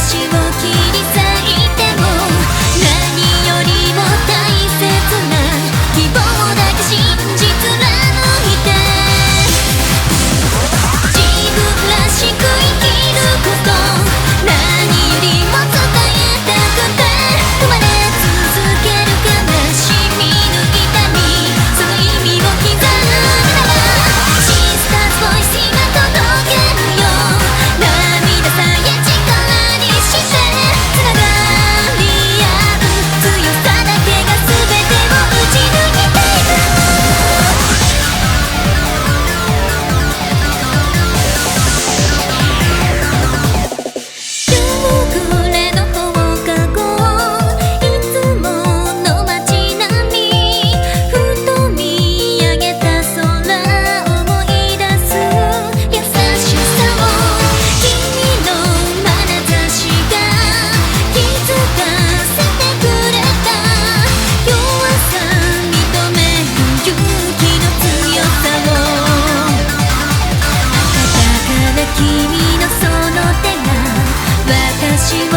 ask you. past